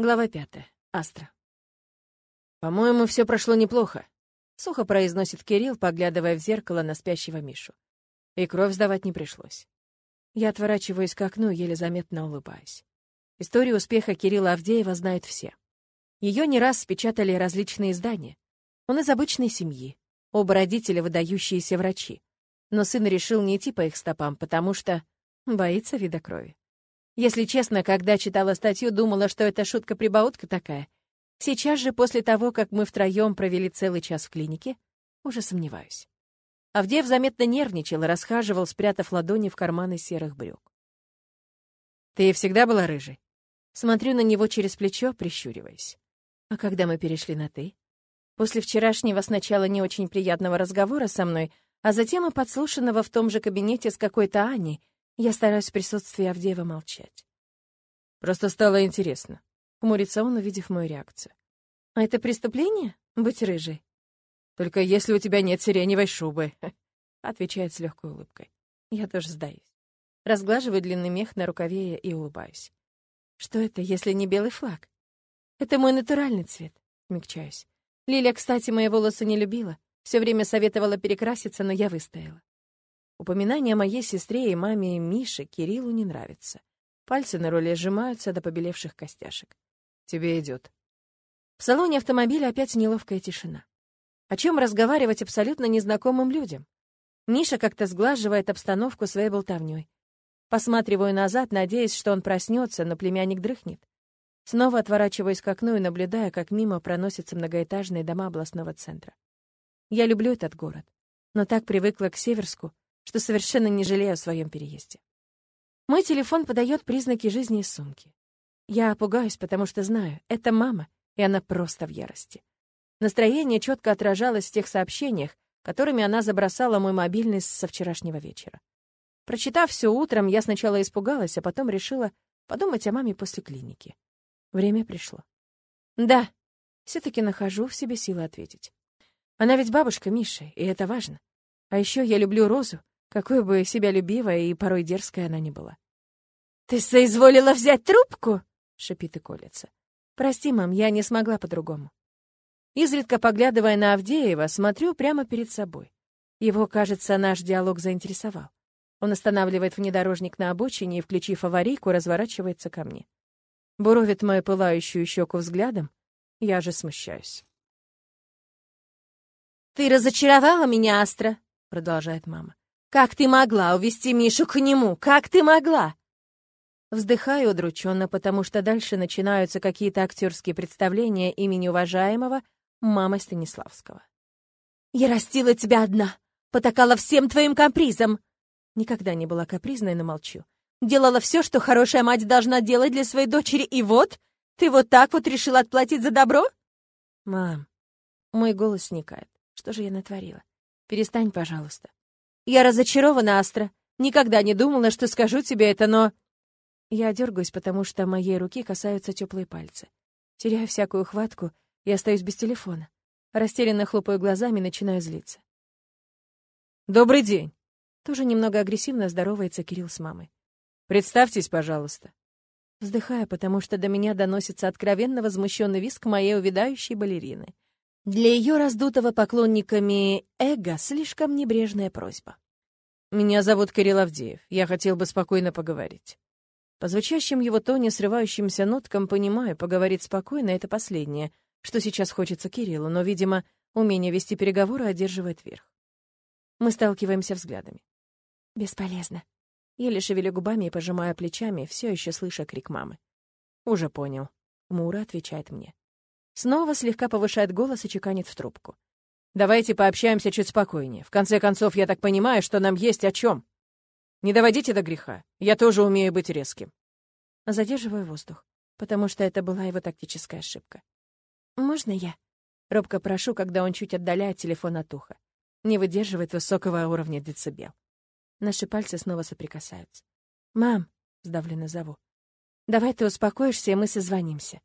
Глава пятая. Астра. «По-моему, все прошло неплохо», — сухо произносит Кирилл, поглядывая в зеркало на спящего Мишу. И кровь сдавать не пришлось. Я отворачиваюсь к окну, еле заметно улыбаюсь. Историю успеха Кирилла Авдеева знают все. Ее не раз спечатали различные издания. Он из обычной семьи. Оба родителя — выдающиеся врачи. Но сын решил не идти по их стопам, потому что боится вида крови. Если честно, когда читала статью, думала, что это шутка-прибаутка такая. Сейчас же, после того, как мы втроем провели целый час в клинике, уже сомневаюсь. Авдеев заметно нервничал и расхаживал, спрятав ладони в карманы серых брюк. «Ты всегда была рыжей?» Смотрю на него через плечо, прищуриваясь. «А когда мы перешли на «ты»?» После вчерашнего сначала не очень приятного разговора со мной, а затем и подслушанного в том же кабинете с какой-то Аней, я стараюсь в присутствии Авдеева молчать. Просто стало интересно. Хмурится он, увидев мою реакцию. А это преступление? Быть рыжей? Только если у тебя нет сиреневой шубы, отвечает с легкой улыбкой. Я тоже сдаюсь. Разглаживаю длинный мех на рукаве и улыбаюсь. Что это, если не белый флаг? Это мой натуральный цвет. Мягчаюсь. Лиля, кстати, мои волосы не любила. Все время советовала перекраситься, но я выстояла. Упоминание о моей сестре и маме Мише Кириллу не нравится. Пальцы на руле сжимаются до побелевших костяшек. «Тебе идет. В салоне автомобиля опять неловкая тишина. О чем разговаривать абсолютно незнакомым людям? Миша как-то сглаживает обстановку своей болтовней. Посматриваю назад, надеясь, что он проснется, но племянник дрыхнет. Снова отворачиваюсь к окну и наблюдаю, как мимо проносятся многоэтажные дома областного центра. Я люблю этот город, но так привыкла к Северску, что совершенно не жалею о своем переезде. Мой телефон подает признаки жизни из сумки. Я пугаюсь, потому что знаю, это мама, и она просто в ярости. Настроение четко отражалось в тех сообщениях, которыми она забросала мой мобильный со вчерашнего вечера. Прочитав все утром, я сначала испугалась, а потом решила подумать о маме после клиники. Время пришло. Да, все таки нахожу в себе силы ответить. Она ведь бабушка Миши, и это важно. А еще я люблю Розу, какой бы себя любивая и порой дерзкая она ни была. «Ты соизволила взять трубку?» — шипит и колется. «Прости, мам, я не смогла по-другому». Изредка поглядывая на Авдеева, смотрю прямо перед собой. Его, кажется, наш диалог заинтересовал. Он останавливает внедорожник на обочине и, включив аварийку, разворачивается ко мне. Буровит мою пылающую щеку взглядом. Я же смущаюсь. «Ты разочаровала меня, Астра», — продолжает мама. Как ты могла увести Мишу к нему? Как ты могла? Вздыхаю удрученно, потому что дальше начинаются какие-то актерские представления имени уважаемого мамы Станиславского. «Я растила тебя одна, потакала всем твоим капризам!» Никогда не была капризной, но молчу. Делала все, что хорошая мать должна делать для своей дочери, и вот, ты вот так вот решила отплатить за добро? Мам, мой голос сникает. Что же я натворила? Перестань, пожалуйста. Я разочарована, Астра. Никогда не думала, что скажу тебе это, но... Я дергаюсь, потому что моей руки касаются теплые пальцы. Теряю всякую хватку и остаюсь без телефона. Растерянно хлопаю глазами начинаю злиться. «Добрый день!» Тоже немного агрессивно здоровается Кирилл с мамой. «Представьтесь, пожалуйста». Вздыхаю, потому что до меня доносится откровенно возмущенный визг моей увядающей балерины. Для ее раздутого поклонниками эго слишком небрежная просьба. «Меня зовут Кирилл Авдеев. Я хотел бы спокойно поговорить». По звучащим его тоне, срывающимся ноткам, понимаю, поговорить спокойно — это последнее, что сейчас хочется Кириллу, но, видимо, умение вести переговоры одерживает верх. Мы сталкиваемся взглядами. «Бесполезно». Еле шевелю губами и пожимаю плечами, все еще слыша крик мамы. «Уже понял». Мура отвечает мне. Снова слегка повышает голос и чеканит в трубку. «Давайте пообщаемся чуть спокойнее. В конце концов, я так понимаю, что нам есть о чем. Не доводите до греха. Я тоже умею быть резким». Задерживаю воздух, потому что это была его тактическая ошибка. «Можно я?» Робко прошу, когда он чуть отдаляет телефон от уха. Не выдерживает высокого уровня децибел. Наши пальцы снова соприкасаются. «Мам!» — сдавленно зову. «Давай ты успокоишься, и мы созвонимся».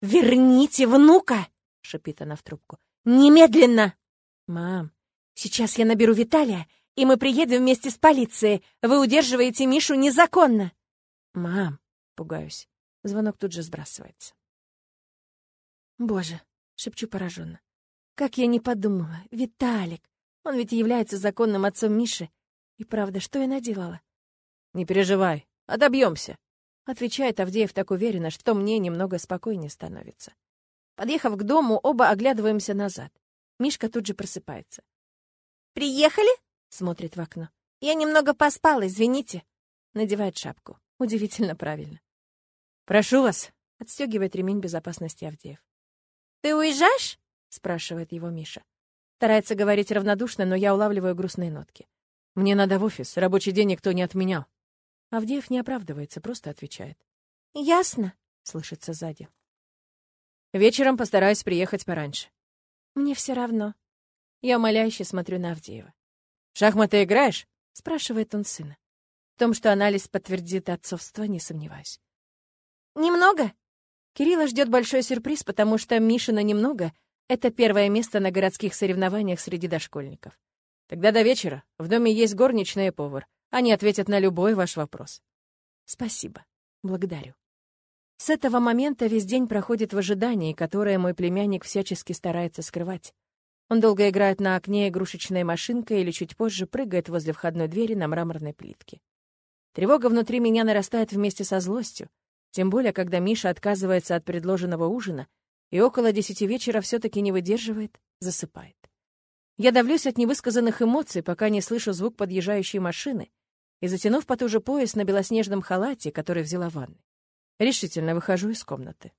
«Верните внука!» — шипит она в трубку. «Немедленно!» «Мам, сейчас я наберу Виталия, и мы приедем вместе с полицией. Вы удерживаете Мишу незаконно!» «Мам!» — пугаюсь. Звонок тут же сбрасывается. Боже, шепчу пораженно. Как я не подумала. Виталик. Он ведь является законным отцом Миши. И правда, что я наделала? Не переживай, отобьемся, отвечает Авдеев так уверенно, что мне немного спокойнее становится. Подъехав к дому, оба оглядываемся назад. Мишка тут же просыпается. «Приехали?» — смотрит в окно. «Я немного поспала, извините». Надевает шапку. Удивительно правильно. «Прошу вас», — отстегивает ремень безопасности Авдеев. «Ты уезжаешь?» — спрашивает его Миша. Старается говорить равнодушно, но я улавливаю грустные нотки. «Мне надо в офис, рабочий день никто не отменял». Авдеев не оправдывается, просто отвечает. «Ясно», — слышится сзади. «Вечером постараюсь приехать пораньше». «Мне все равно». Я умоляюще смотрю на Авдеева. «В шахматы играешь?» — спрашивает он сына. В том, что анализ подтвердит отцовство, не сомневаюсь. «Немного?» Кирилла ждет большой сюрприз, потому что Мишина «немного» — это первое место на городских соревнованиях среди дошкольников. Тогда до вечера. В доме есть горничная и повар. Они ответят на любой ваш вопрос. Спасибо. Благодарю. С этого момента весь день проходит в ожидании, которое мой племянник всячески старается скрывать. Он долго играет на окне игрушечной машинкой или чуть позже прыгает возле входной двери на мраморной плитке. Тревога внутри меня нарастает вместе со злостью, тем более, когда Миша отказывается от предложенного ужина и около десяти вечера все-таки не выдерживает, засыпает. Я давлюсь от невысказанных эмоций, пока не слышу звук подъезжающей машины, и, затянув потуже пояс на белоснежном халате, который взяла в ванной, решительно выхожу из комнаты.